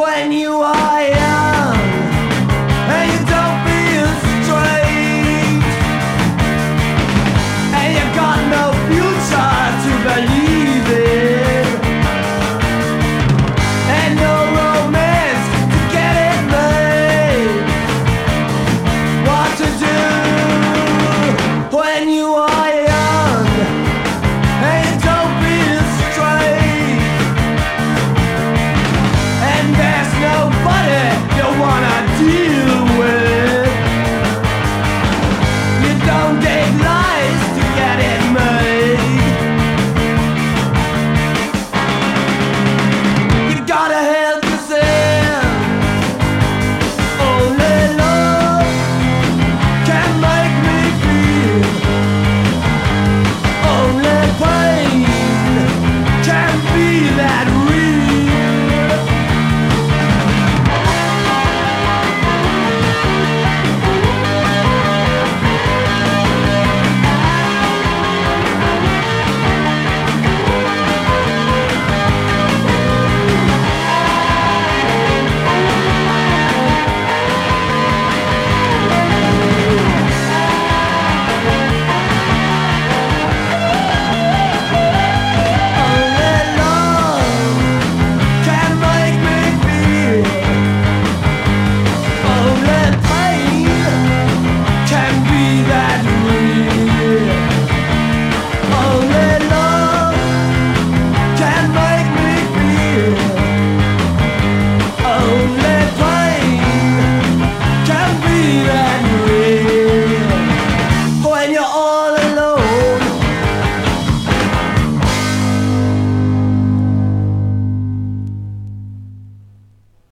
when you are